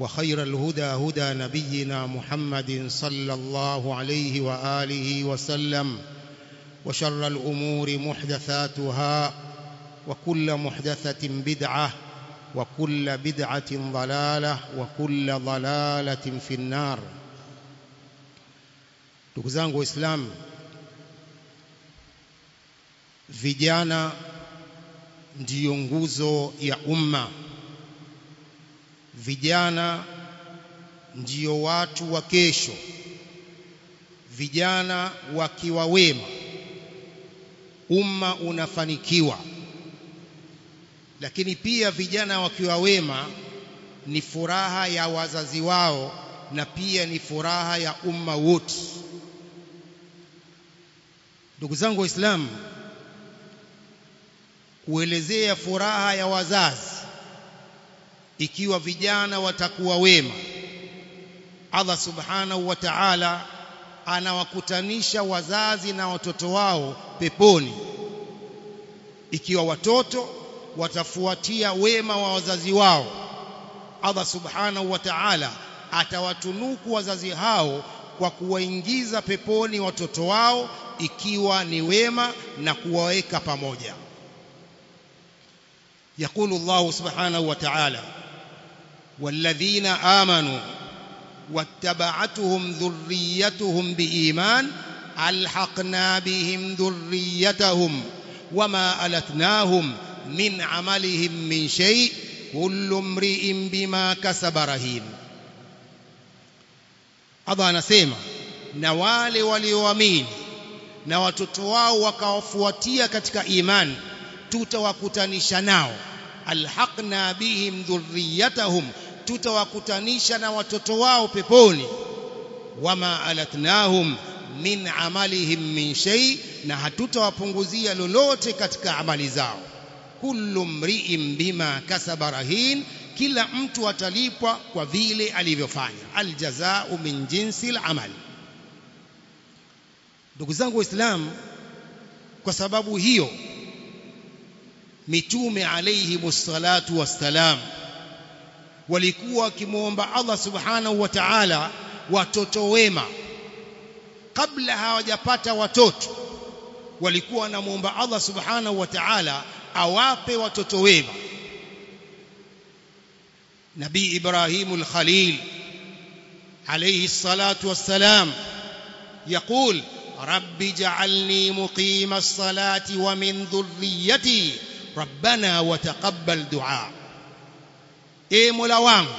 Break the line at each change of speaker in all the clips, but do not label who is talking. وخير الهدى هدى نبينا محمد صلى الله عليه وآله وسلم وشر الأمور محدثاتها وكل محدثة بدعة وكل بدعة ضلالة وكل ضلالة في النار تكزانgo إسلام في ndiyo ديونغوزو يا أمّا vijana ndio watu wa kesho vijana wakiwa wema umma unafanikiwa lakini pia vijana wakiwa wema ni furaha ya wazazi wao na pia ni furaha ya umma wote ndugu zangu waislamu kuelezea furaha ya wazazi ikiwa vijana watakuwa wema Allah subhanahu wa ta'ala anawakutanisha wazazi na watoto wao peponi ikiwa watoto watafuatia wema wa wazazi wao Allah subhanahu wa ta'ala atawatunuku wazazi hao kwa kuwaingiza peponi watoto wao ikiwa ni wema na kuwaweka pamoja yakulu Allah subhanahu wa ta'ala والذين آمنوا واتبعتهم ذريتهم بإيمان ألحقنا بهم ذريتهم وما ألتناهم من عملهم من شيء كل امرئ بما كسب رهين Allah anasema na wale walioamini na watoto wao wakawafuatia katika imani tutawakutanisha nao alhaqna bihim dhurriyatahum tutawakutanisha na watoto wao peponi wama alatnahum min amalihim min shay na hatutawapunguzia lolote katika amali zao kullu mri'in bima kasaba rahin kila mtu atalipwa kwa vile alivyofanya aljazau min jinsi al'amal ndugu zangu waislamu kwa sababu hiyo mitume alayhi salatu wassalam walikuwa wakimuomba Allah subhanahu wa ta'ala watoto wema kabla hawajapata watoto walikuwa wanamuomba Allah subhanahu wa ta'ala awape watoto wema nabii Ibrahimul Khalil alayhi salatu wassalam يقول رب اجعلني مقيم الصلاة ومن ذريتي rabbana taqabbal dua e mola wangu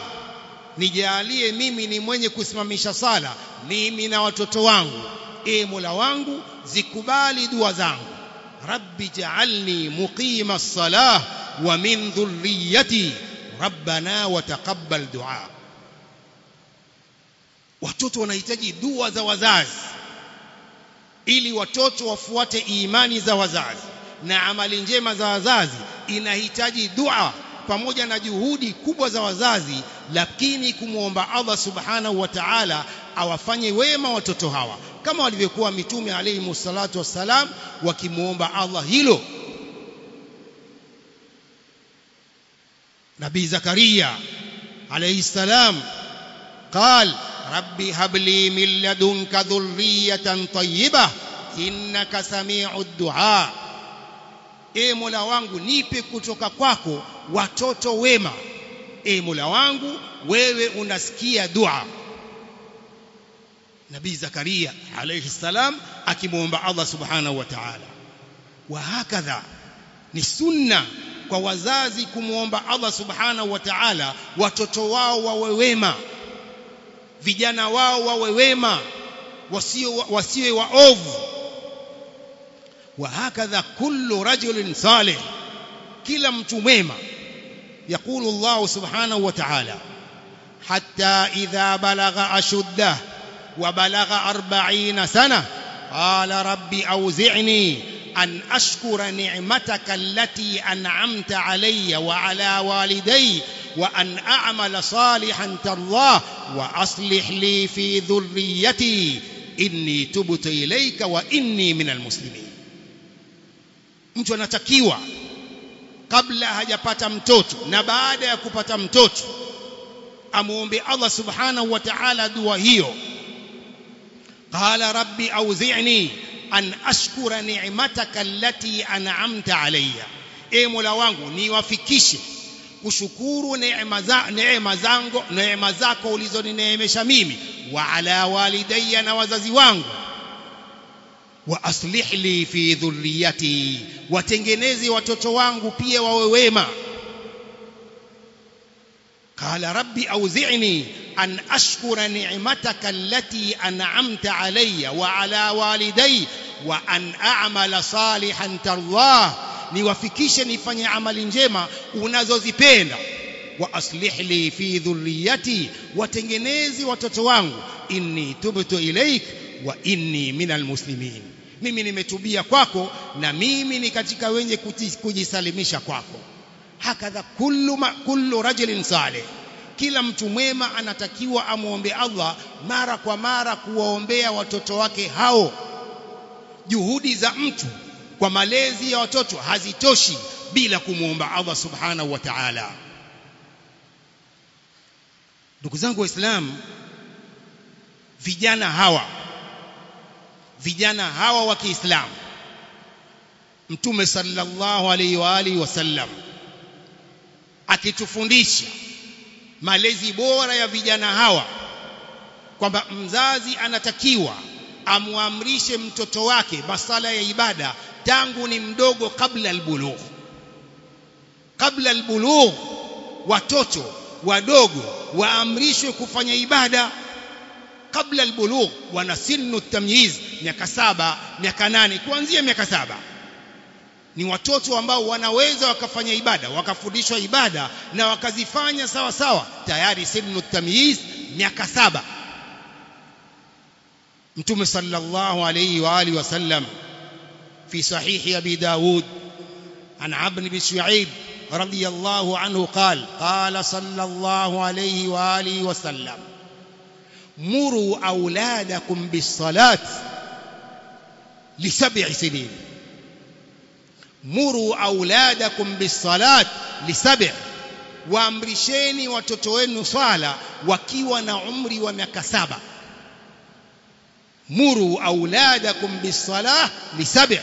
nijalie mimi ni mwenye kusimamisha sala mimi na watoto wangu e mola wangu zikubali dua zangu rabbi ja'alni muqima salah wa min dhurriyyati rabbana taqabbal dua watoto wanahitaji dua za wazazi ili watoto wafuate imani za wazazi na amali njema za wazazi inahitaji dua pamoja na juhudi kubwa za wazazi lakini kumwomba Allah subhanahu wa ta'ala awafanye wema watoto hawa kama walivyokuwa mitume alayhi msalatu wassalam wakimwomba Allah hilo Nabii Zakaria alayhi salam قال رب هب لي من لدنك ذرية طيبة إنك سميع الدعاء e mola wangu nipe kutoka kwako watoto wema e mola wangu wewe unasikia dua nabii zakaria alayhi salam akimwomba allah subhanahu wa ta'ala wa hakadha ni sunna kwa wazazi kumwomba allah subhanahu wa ta'ala watoto wao wawe wema vijana wao wawe wema wasiwe waovu وهكذا كل رجل صالح كلا متمم يقول الله سبحانه وتعالى حتى إذا بلغ أشده وبلغ أربعين سنة قال ربي أوزعني أن أشكر نعمتك التي أنعمت علي وعلى والدي وأن أعمل صالحا ترضاه وأصلح لي في ذريتي إني تبت إليك وإني من المسلمين mtu anatakiwa kabla hajapata mtoto na baada ya kupata mtoto amuombe Allah subhanahu wa ta'ala dua hiyo qala rabbi auzi'ni an ashkura ni'mataka allati an'amta alayya e mola wangu niwafikishe kushukuru neema za neema zangu neema zako ulizonineemesha mimi wa ala walidayya na wazazi wangu وأصلح لي في ذريتي وتنجنزي وتتوانغ بي وويما قال ربي أوزعني أن أشكر نعمتك التي أنعمت علي وعلى والدي وأن أعمل صالحا ترضاه niwafikishe nifanye amali njema unazozipenda wa aslih li fi dhurriyyati watengenezi watoto wangu inni tubtu ilaik wa inni minal muslimin mimi nimetubia kwako na mimi ni katika wenye kujisalimisha kwako hakadha kullu ma, kullu rajulin salih kila mtu mwema anatakiwa amwombe Allah mara kwa mara kuwaombea watoto wake hao juhudi za mtu kwa malezi ya watoto hazitoshi bila kumwomba Allah subhanahu wa ta'ala ndugu zangu waislamu vijana hawa vijana hawa wa Kiislamu Mtume sallallahu alaihi wa alihi wasallam akitufundisha malezi bora ya vijana hawa kwamba mzazi anatakiwa amwamrishe mtoto wake masala ya ibada tangu ni mdogo kabla albulugh kabla albulugh watoto wadogo waamrishwe kufanya ibada kabla albulugh wana sinu tamyiz miaka saba miaka nane kuanzia miaka saba ni watoto ambao wanaweza wakafanya ibada wakafundishwa ibada na wakazifanya sawa sawa tayari sinu tamyiz miaka saba mtume sallallahu alayhi wa alihi wasallam fi sahihi abi daud an abn bin shu'aib radiyallahu anhu qala qala sallallahu alayhi wa alihi wasallam muru auladakum bisalat li sab'i sinin muru auladakum bisalat li lisab'i waamrisheni watoto wenu swala wakiwa na umri wa miaka saba muru auladakum bisalah li lisab'i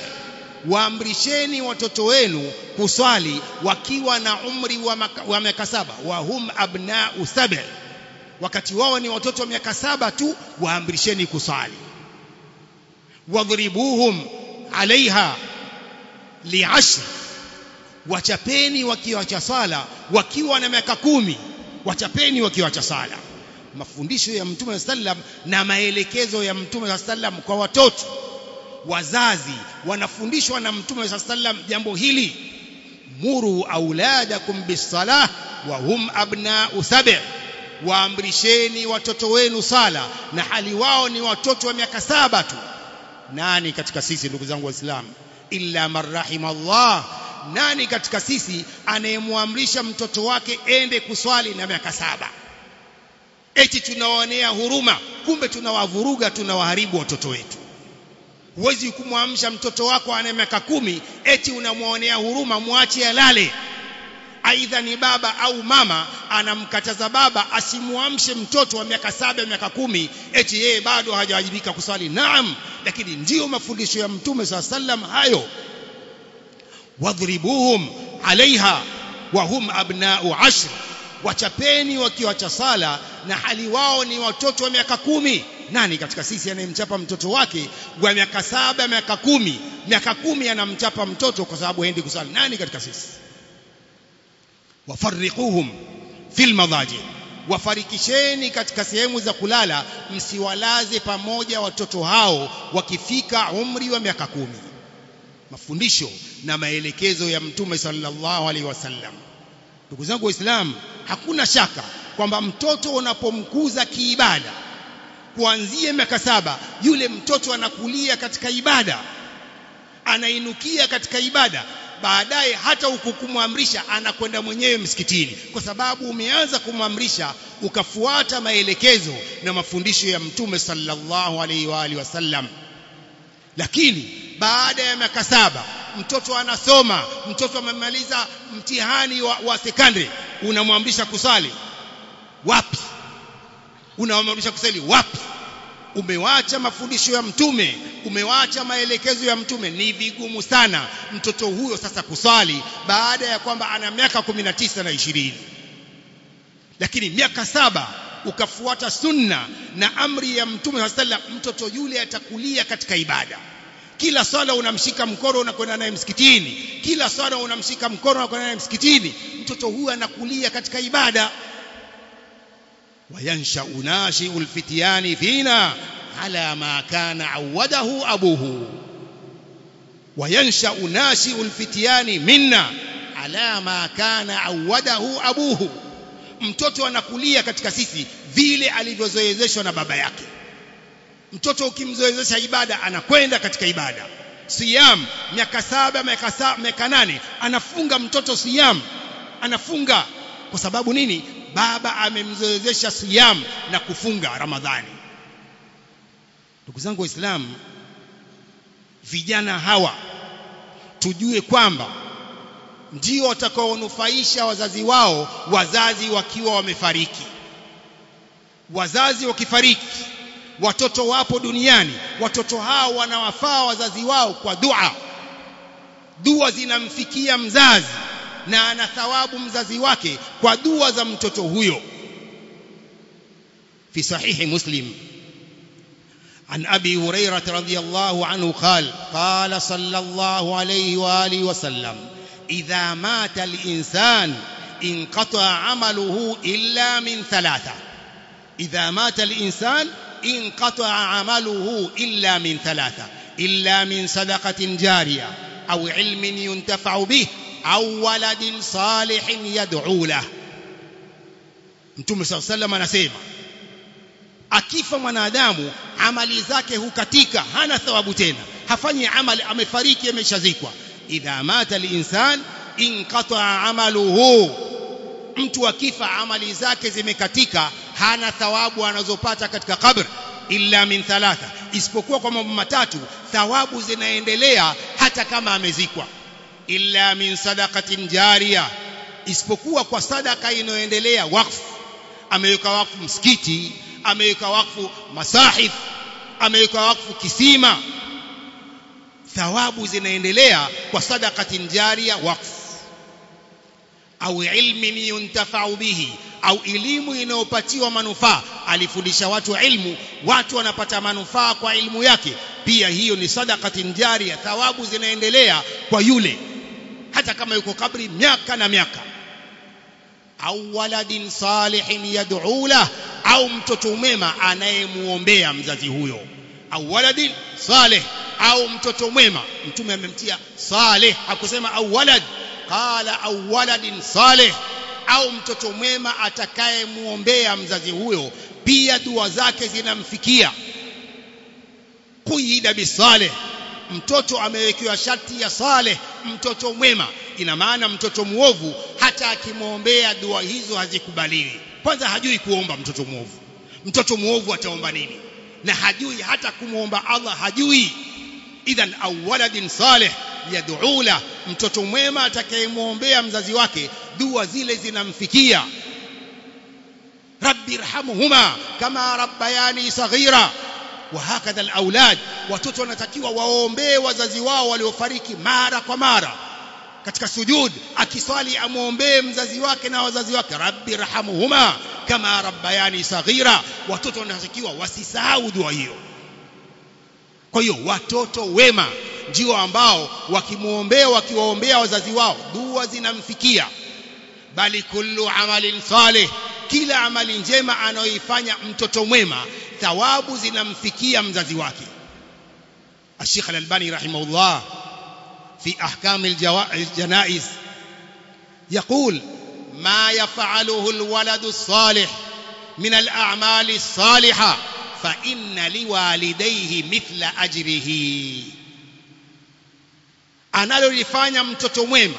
waamrisheni watoto wenu kuswali wakiwa na umri wa miaka saba wa hum abna'u sab'i wakati wao ni watoto wa miaka saba tu waamrisheni kusali wadhribuhum alaiha liashr wachapeni wakiwacha sala wakiwa na miaka kumi wachapeni wakiwacha sala mafundisho ya mtume sallam na maelekezo ya mtume sallam kwa watoto wazazi wanafundishwa na mtume sallam jambo hili muru auladakum bisalah wa hum abna'u sab' waamrisheni watoto wenu sala na hali wao ni watoto wa miaka saba tu nani katika sisi ndugu zangu waislamu illa marrahim Allah nani katika sisi anayemwamrisha mtoto wake ende kuswali na miaka saba eti tunawaonea huruma kumbe tunawavuruga tunawaharibu watoto wetu huwezi kumwamsha mtoto wako ana miaka kumi eti unamwonea huruma mwache alale aidha ni baba au mama anamkataza baba asimwamshe mtoto wa miaka saba miaka kumi eti yeye bado hajawajibika kuswali naam lakini ndiyo mafundisho ya mtume saa sallam hayo wadhribuhum alaiha wahum abnau ashr wachapeni wakiwacha sala na hali wao ni watoto wa miaka kumi nani katika sisi anayemchapa mtoto wake wa miaka saba miaka kumi miaka kumi anamchapa mtoto kwa sababu haendi kusali nani katika sisi wafarriquhum fil madaji wafarikisheni katika sehemu za kulala msiwalaze pamoja watoto hao wakifika umri wa miaka kumi mafundisho na maelekezo ya mtume sallallahu alaihi wasallam ndugu zangu waislamu hakuna shaka kwamba mtoto unapomkuza kiibada kuanzia miaka saba yule mtoto anakulia katika ibada anainukia katika ibada baadaye hata ukukumwamrisha anakwenda mwenyewe msikitini kwa sababu umeanza kumwamrisha ukafuata maelekezo na mafundisho ya mtume sallallahu alaihi wa alihi wasallam lakini baada ya miaka saba mtoto anasoma mtoto amemaliza mtihani wa, wa sekondari unamwamrisha kusali wapi unamwamrisha kusali wapi umewacha mafundisho ya mtume umewacha maelekezo ya mtume ni vigumu sana mtoto huyo sasa kuswali baada ya kwamba ana miaka 19 na 20 lakini miaka saba ukafuata sunna na amri ya mtume sallam mtoto yule atakulia katika ibada kila swala unamshika mkono unakwenda naye msikitini kila swala unamshika mkono unakwenda naye msikitini mtoto huyu anakulia katika ibada وينشا ناشئ الفتيان فينا على ما كان عوده ابوه وينشا ناشئ الفتيان منا على ما كان عوده أبوه mtoto anakulia katika sisi vile alivyozoezeshwa na baba yake mtoto ukimzoezesha ibada anakwenda katika ibada siyam miaka saba miaka saba miaka nane anafunga mtoto siyam anafunga kwa sababu nini baba amemzoezesha siyam na kufunga ramadhani ndugu zangu waislamu vijana hawa tujue kwamba ndio watakaonufaisha wazazi wao wazazi wakiwa wamefariki wazazi wakifariki watoto wapo duniani watoto hao wanawafaa wazazi wao kwa dua dua zinamfikia mzazi na ana thawabu mzazi wake kwa dua za mtoto huyo fi sahihi muslim عن أبي هريرة رضي الله عنه قال قال صلى الله عليه وآله وسلم إذا مات الإنسان انقطع عمله إلا من ثلاثة إذا مات الإنسان انقطع عمله إلا من ثلاثة إلا من صدقة جارية أو علم ينتفع به au waladin salihin yad'u lah Mtume صلى الله anasema akifa mwanadamu amali zake hukatika hana thawabu tena hafanyi amali amefariki ameshazikwa idha mata linsan inqata amaluhu mtu akifa amali zake zimekatika hana thawabu anazopata katika kabri illa min thalatha isipokuwa kwa mambo matatu thawabu zinaendelea hata kama amezikwa illa min sadaqatin jariya isipokuwa kwa sadaka inayoendelea wakfu ameweka wakfu msikiti ameweka wakfu masahif ameweka wakfu kisima thawabu zinaendelea kwa sadaqatin jariya wakfu au ilmin yuntafa'u bihi au elimu inayopatiwa manufaa alifundisha watu ilmu watu wanapata manufaa kwa ilmu yake pia hiyo ni sadaqatin jariya thawabu zinaendelea kwa yule hata kama yuko kabri miaka na miaka au waladin salihin yad'u au mtoto mwema anayemuombea mzazi huyo au waladin salih au mtoto mwema mtume amemtia salih hakusema au walad qala au waladin salih au mtoto mwema atakayemuombea mzazi huyo pia dua zake zinamfikia kuida bisalih mtoto amewekewa sharti ya saleh mtoto mwema ina maana mtoto muovu hata akimwombea dua hizo hazikubaliwi kwanza hajui kuomba mtoto muovu mtoto muovu ataomba nini na hajui hata kumwomba Allah hajui idhan au waladin salih yad'u la mtoto mwema atakayemwombea mzazi wake dua zile zinamfikia rabbi irhamhuma kama rabbayani saghira wahakadha alawlad watoto wanatakiwa waombee wazazi wao waliofariki mara kwa mara katika sujud akiswali amwombee mzazi wake na wazazi wake rabbi rahamuhuma kama rabbayani saghira watoto wanatakiwa wasisahau dua hiyo kwa hiyo watoto wema ndio ambao wakimuombea wakiwaombea wazazi wao dua zinamfikia bali kullu amalin salih kila amali njema anayoifanya mtoto mwema thawabu zinamfikia mzazi wake Sheikh Al-Albani rahimahullah fi ahkam al-janaiz يقول ما يفعله الولد الصالح من الأعمال الصالحة فإن لوالديه مثل أجره analolifanya mtoto mwema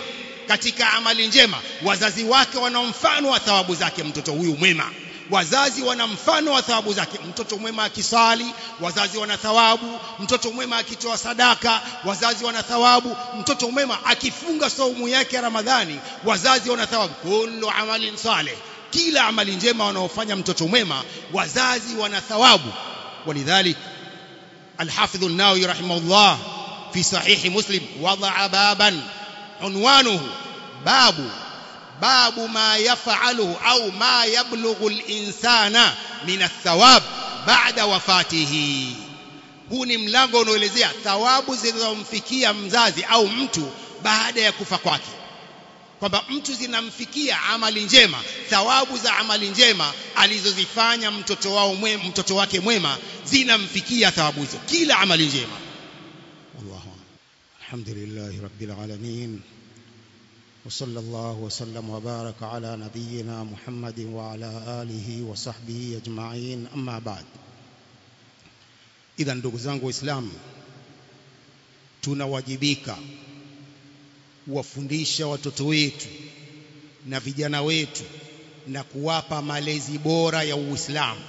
katika amali njema wazazi wake wana mfano wa thawabu zake mtoto huyu mwema wazazi wana mfano wa thawabu zake. Mtoto mwema akisali, wazazi wana thawabu. Mtoto mwema akitoa sadaka, wazazi wana thawabu. Mtoto mwema akifunga saumu yake ya Ramadhani, wazazi wana thawabu. Kullu amalin saleh, kila amali njema wanaofanya mtoto mwema, wazazi wana thawabu. Walidhalik Alhafidhu Nawawi rahimahullah fi sahihi Muslim wadaa baban unwanuhu babu babu ma yafaluhu au ma yablughu linsana min athawab baada wafatihi huu ni mlango unaoelezea thawabu zinazomfikia mzazi au mtu baada ya kufa kwake kwamba mtu zinamfikia amali njema thawabu za amali njema alizozifanya mtoto wao mwe, mtoto wake mwema zinamfikia thawabu hizo kila amali njema Allahu alhamdulillahi rabbil alamin وصلى الله وسلم وبارك على نبينا محمد وعلى آله وصحبه أجمعين أما بعد إذا ndugu zangu waislamu tunawajibika kuwafundisha watoto wetu na vijana wetu na kuwapa malezi bora ya Uislamu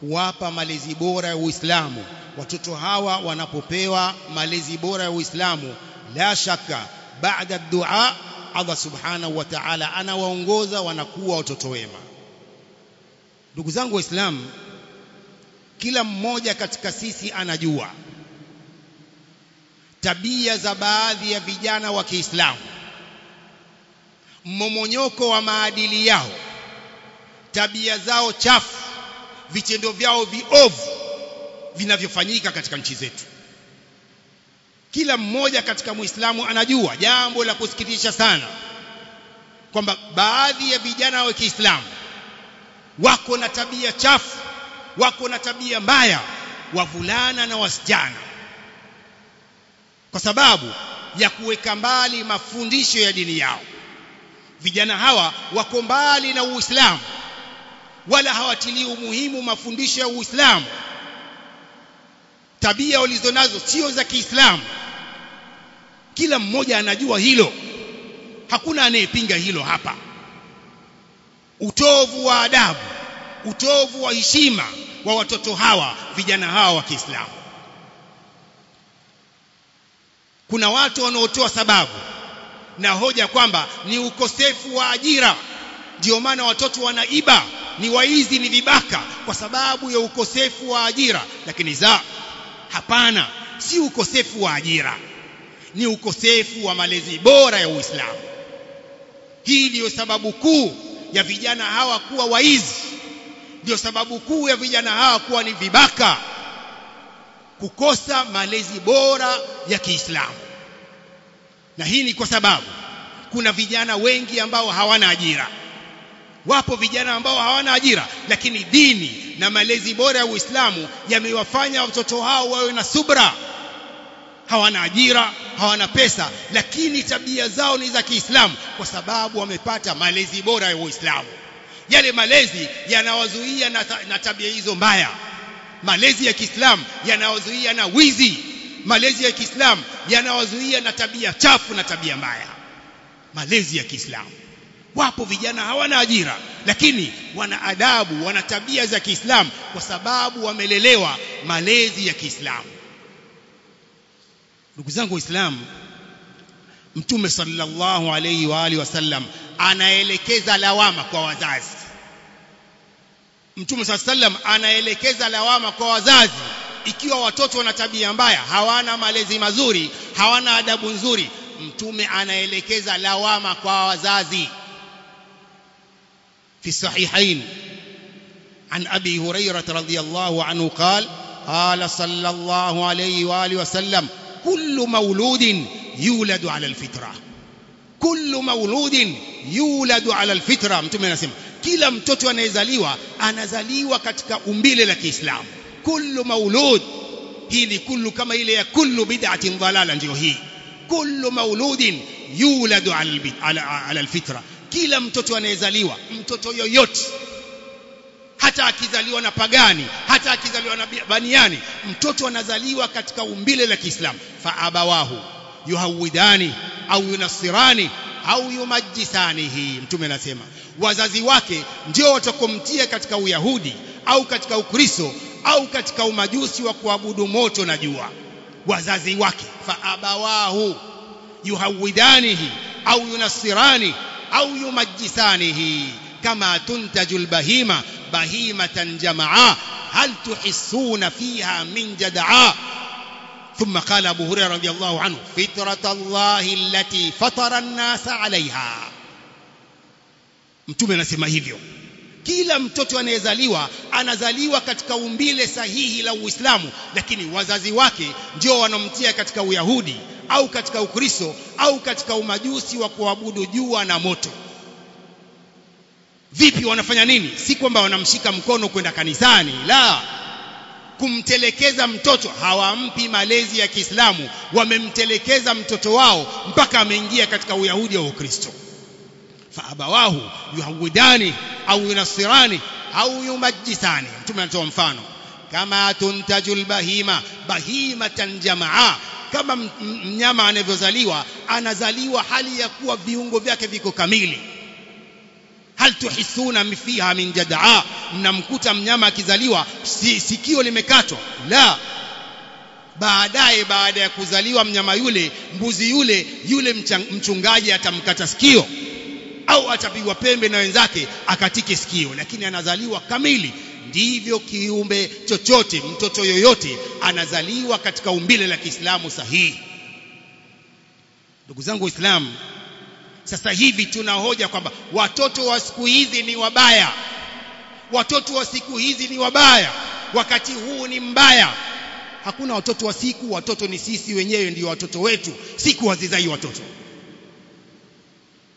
kuwapa malezi bora ya Uislamu watoto hawa wanapopewa malezi bora ya Uislamu la shaka baada dua Allah subhanahu wa ta'ala anawaongoza wanakuwa watoto wema ndugu zangu waislamu kila mmoja katika sisi anajua tabia za baadhi ya vijana wa Kiislamu mmomonyoko wa maadili yao tabia zao chafu vitendo vyao viovu vinavyofanyika katika nchi zetu kila mmoja katika muislamu anajua jambo la kusikitisha sana kwamba baadhi ya vijana wa Kiislamu wako na tabia chafu wako na tabia mbaya wavulana na wasichana kwa sababu ya kuweka mbali mafundisho ya dini yao vijana hawa wako mbali na Uislamu wala hawatilii umuhimu mafundisho ya Uislamu tabia walizonazo sio za Kiislamu kila mmoja anajua hilo hakuna anayepinga hilo hapa utovu wa adabu utovu wa heshima wa watoto hawa vijana hawa wa Kiislamu kuna watu wanaotoa sababu na hoja kwamba ni ukosefu wa ajira ndio maana watoto wanaiba ni waizi ni vibaka kwa sababu ya ukosefu wa ajira lakini za hapana si ukosefu wa ajira ni ukosefu wa malezi bora ya Uislamu hii ndio sababu kuu ya vijana hawa kuwa waizi ndio sababu kuu ya vijana hawa kuwa ni vibaka kukosa malezi bora ya Kiislamu na hii ni kwa sababu kuna vijana wengi ambao hawana ajira Wapo vijana ambao hawana ajira, lakini dini na malezi bora ya Uislamu yamewafanya watoto hao wawe na subra. Hawana ajira, hawana pesa, lakini tabia zao ni za Kiislamu kwa sababu wamepata malezi bora ya Uislamu. Yale malezi yanawazuia na, na tabia hizo mbaya. Malezi ya Kiislamu yanawazuia na wizi. Malezi ya Kiislamu yanawazuia na tabia chafu na tabia mbaya. Malezi ya Kiislamu wapo vijana hawana ajira lakini wana adabu wana tabia za Kiislamu kwa sababu wamelelewa malezi ya Kiislamu ndugu zangu waislamu mtume sallallahu alaihi wa alihi wasallam anaelekeza lawama kwa wazazi mtume sallam anaelekeza lawama kwa wazazi ikiwa watoto wana tabia mbaya hawana malezi mazuri hawana adabu nzuri mtume anaelekeza lawama kwa wazazi في الصحيحين عن أبي هريرة رضي الله عنه قال قال صلى الله عليه وآله وسلم كل مولود يولد على الفطرة كل مولود يولد على الفطرة متومنا سيما كلا متوتو نزاليوا أنزاليوا كتك أمبيل لك إسلام كل مولود هذه كل كما إليه كل بدعة ضلالة جوهي كل مولود يولد على على الفطره kila mtoto anayezaliwa mtoto yoyote hata akizaliwa na pagani hata akizaliwa na baniani mtoto anazaliwa katika umbile la Kiislamu fa abawahu yuhawidani au yunasirani au yumajisanihi mtume anasema wazazi wake ndio watakomtia katika uyahudi au katika ukristo au katika umajusi wa kuabudu moto na jua wazazi wake fa abawahu yuhawidanihi au yunasirani au yumajjisanihi kama tuntaju albahima bahimatan jamaa hal tuhissuna fiha min jadaa thumma qala abu هريرة رضي anhu fitrat فطرة الله fatara فطر الناس عليها mtume anasema hivyo kila mtoto anayezaliwa anazaliwa katika umbile sahihi la Uislamu lakini wazazi wake ndio wanomtia katika Uyahudi au katika Ukristo au katika umajusi wa kuabudu jua na moto. Vipi wanafanya nini? Si kwamba wanamshika mkono kwenda kanisani, la kumtelekeza mtoto hawampi malezi ya Kiislamu, wamemtelekeza mtoto wao mpaka ameingia katika Uyahudi au Ukristo. Fa abawahu yuhawidani au yunasirani au yumajisani. Mtume anatoa mfano kama tuntaju lbahima bahimatan jamaa, kama mnyama anavyozaliwa anazaliwa hali ya kuwa viungo vyake viko kamili hal tuhisuna fiha min jadaa mnamkuta mnyama akizaliwa si, sikio limekatwa la baadaye baada ya kuzaliwa mnyama yule mbuzi yule yule mchungaji atamkata sikio au atapigwa pembe na wenzake akatike sikio lakini anazaliwa kamili ndivyo kiumbe chochote, mtoto yoyote anazaliwa katika umbile la Kiislamu sahihi. Ndugu zangu Waislamu, sasa hivi tunahoja kwamba watoto wa siku hizi ni wabaya, watoto wa siku hizi ni wabaya, wakati huu ni mbaya. Hakuna watoto wa siku, watoto ni sisi wenyewe, ndio watoto wetu. Siku hazizai watoto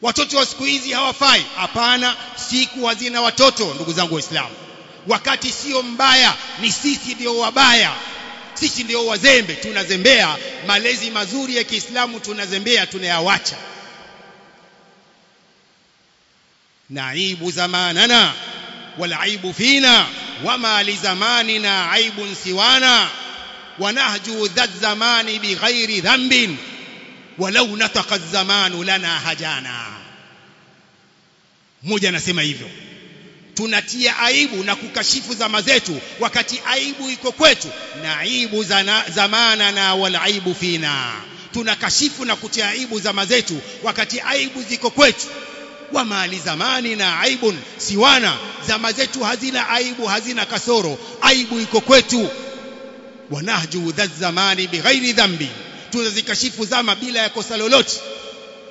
watoto wa siku hizi hawafai. Hapana, siku hazina watoto, ndugu zangu Waislamu wakati sio mbaya ni sisi ndio wabaya sisi ndio wazembe tunazembea malezi mazuri ya Kiislamu tunazembea tunayawacha naibu zamanana walaibu fina wama lizamanina aibun siwana wanahju dha zamani bighairi dhanbin walau nataqa zamanu lana hajana mmoja anasema hivyo tunatia aibu na kukashifu zama zetu wakati aibu iko kwetu na aibu zamana na walaibu fina tunakashifu na kutia aibu zama zetu wakati aibu ziko kwetu wa mali zamani na aibun siwana zama zetu hazina aibu hazina kasoro aibu iko kwetu wanahju dha zamani bighairi dhambi tunazikashifu zama bila ya kosa lolote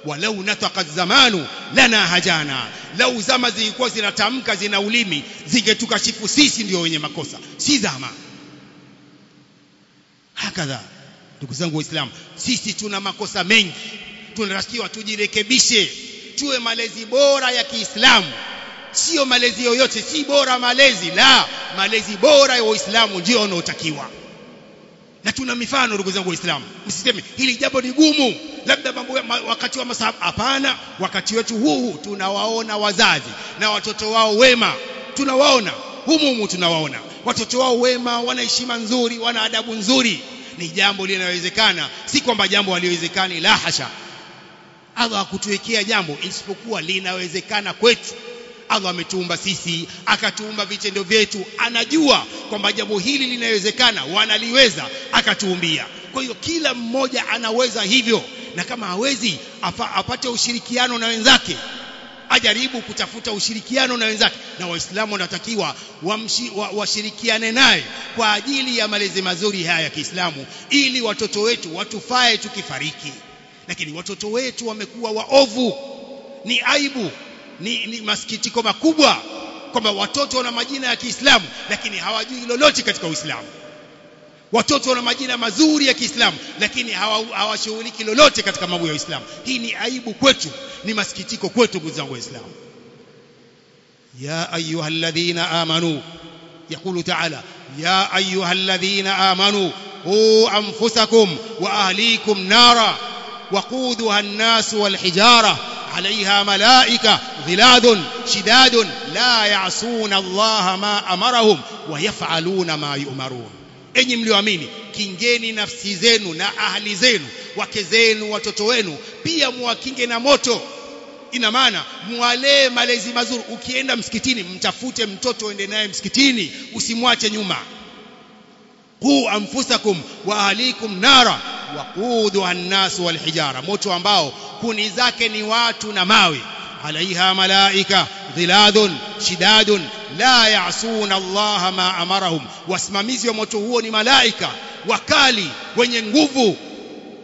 walau nataka zamanu lana hajana lau zama zilikuwa zinatamka zina ulimi zingetukashifu sisi ndio wenye makosa si zama hakadha ndugu zangu waislamu sisi tuna makosa mengi tunatakiwa tujirekebishe tuwe malezi bora ya Kiislamu sio malezi yoyote si bora malezi la malezi bora ya Uislamu ndio unaotakiwa na tuna mifano ndugu zangu waislamu msiseme hili jambo ni gumu labda mambo wakati wa masahaba hapana wakati wetu huu tunawaona wazazi na watoto wao wema tunawaona humu humu tunawaona watoto wao wema wana heshima nzuri wana adabu nzuri ni jambo linawezekana si kwamba jambo haliwezekani la hasha Allah akutuwekea jambo isipokuwa linawezekana kwetu Allah ametuumba sisi akatuumba vitendo vyetu anajua kwamba jambo hili linawezekana wanaliweza akatuumbia kwa hiyo kila mmoja anaweza hivyo na kama hawezi apate ushirikiano na wenzake ajaribu kutafuta ushirikiano na wenzake na waislamu wanatakiwa washirikiane wa, wa naye kwa ajili ya malezi mazuri haya ya Kiislamu ili watoto wetu watufae tukifariki lakini watoto wetu wamekuwa waovu ni aibu ni, ni masikitiko makubwa kwamba watoto wana majina ya Kiislamu lakini hawajui lolote katika Uislamu watoto wana majina mazuri ya Kiislamu lakini hawashughuliki hawa lolote katika mambo ya Uislamu. Hii ni aibu kwetu, ni masikitiko kwetu, ndugu zangu Waislamu. Ya ayyuhalladhina amanu, yaqulu ta'ala, ya ayyuhalladhina amanu qu anfusakum wa ahlikum nara waquduha an-nas wal hijara عليها ملائكة غلاظ شداد لا يعصون الله ما أمرهم ويفعلون ما يؤمرون enyi mlioamini kingeni nafsi zenu na ahali zenu wake zenu watoto wenu pia muwakinge na moto ina maana mwalee malezi mazuri ukienda msikitini mtafute mtoto uende naye msikitini usimwache nyuma qu anfusakum wa ahlikum nara waqudha an-nas wal hijara moto ambao kuni zake ni watu na mawe عليها ملائكة غلاظ شداد لا يعصون الله ما أمرهم واسمamizi wa moto huo ni malaika wakali wenye nguvu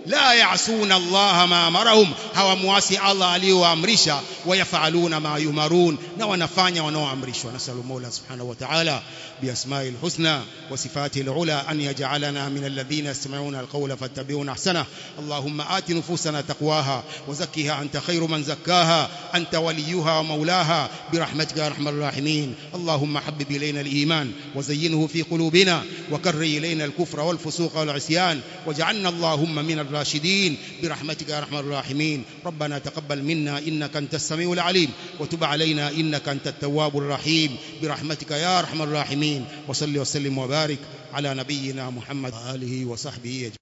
لا يعصون الله ما أمرهم هو مواسي الله عليه وأمرشا ويفعلون ما يمرون نو نفاني ونو أمرشا نسأل مولا سبحانه وتعالى بأسماء الحسنى وصفات العلا أن يجعلنا من الذين يستمعون القول فاتبعون أحسنه اللهم آت نفوسنا تقواها وزكها أنت خير من زكاها أنت وليها ومولاها برحمتك يا رحم الراحمين اللهم حبب إلينا الإيمان وزينه في قلوبنا وكر إلينا الكفر والفسوق والعصيان واجعلنا اللهم من الراشدين برحمتك يا رحم الراحمين ربنا تقبل منا إنك أنت السميع العليم وتب علينا إنك أنت التواب الرحيم برحمتك يا رحم الراحمين وصلي وسلم وبارك على نبينا محمد وآله وصحبه أجمعين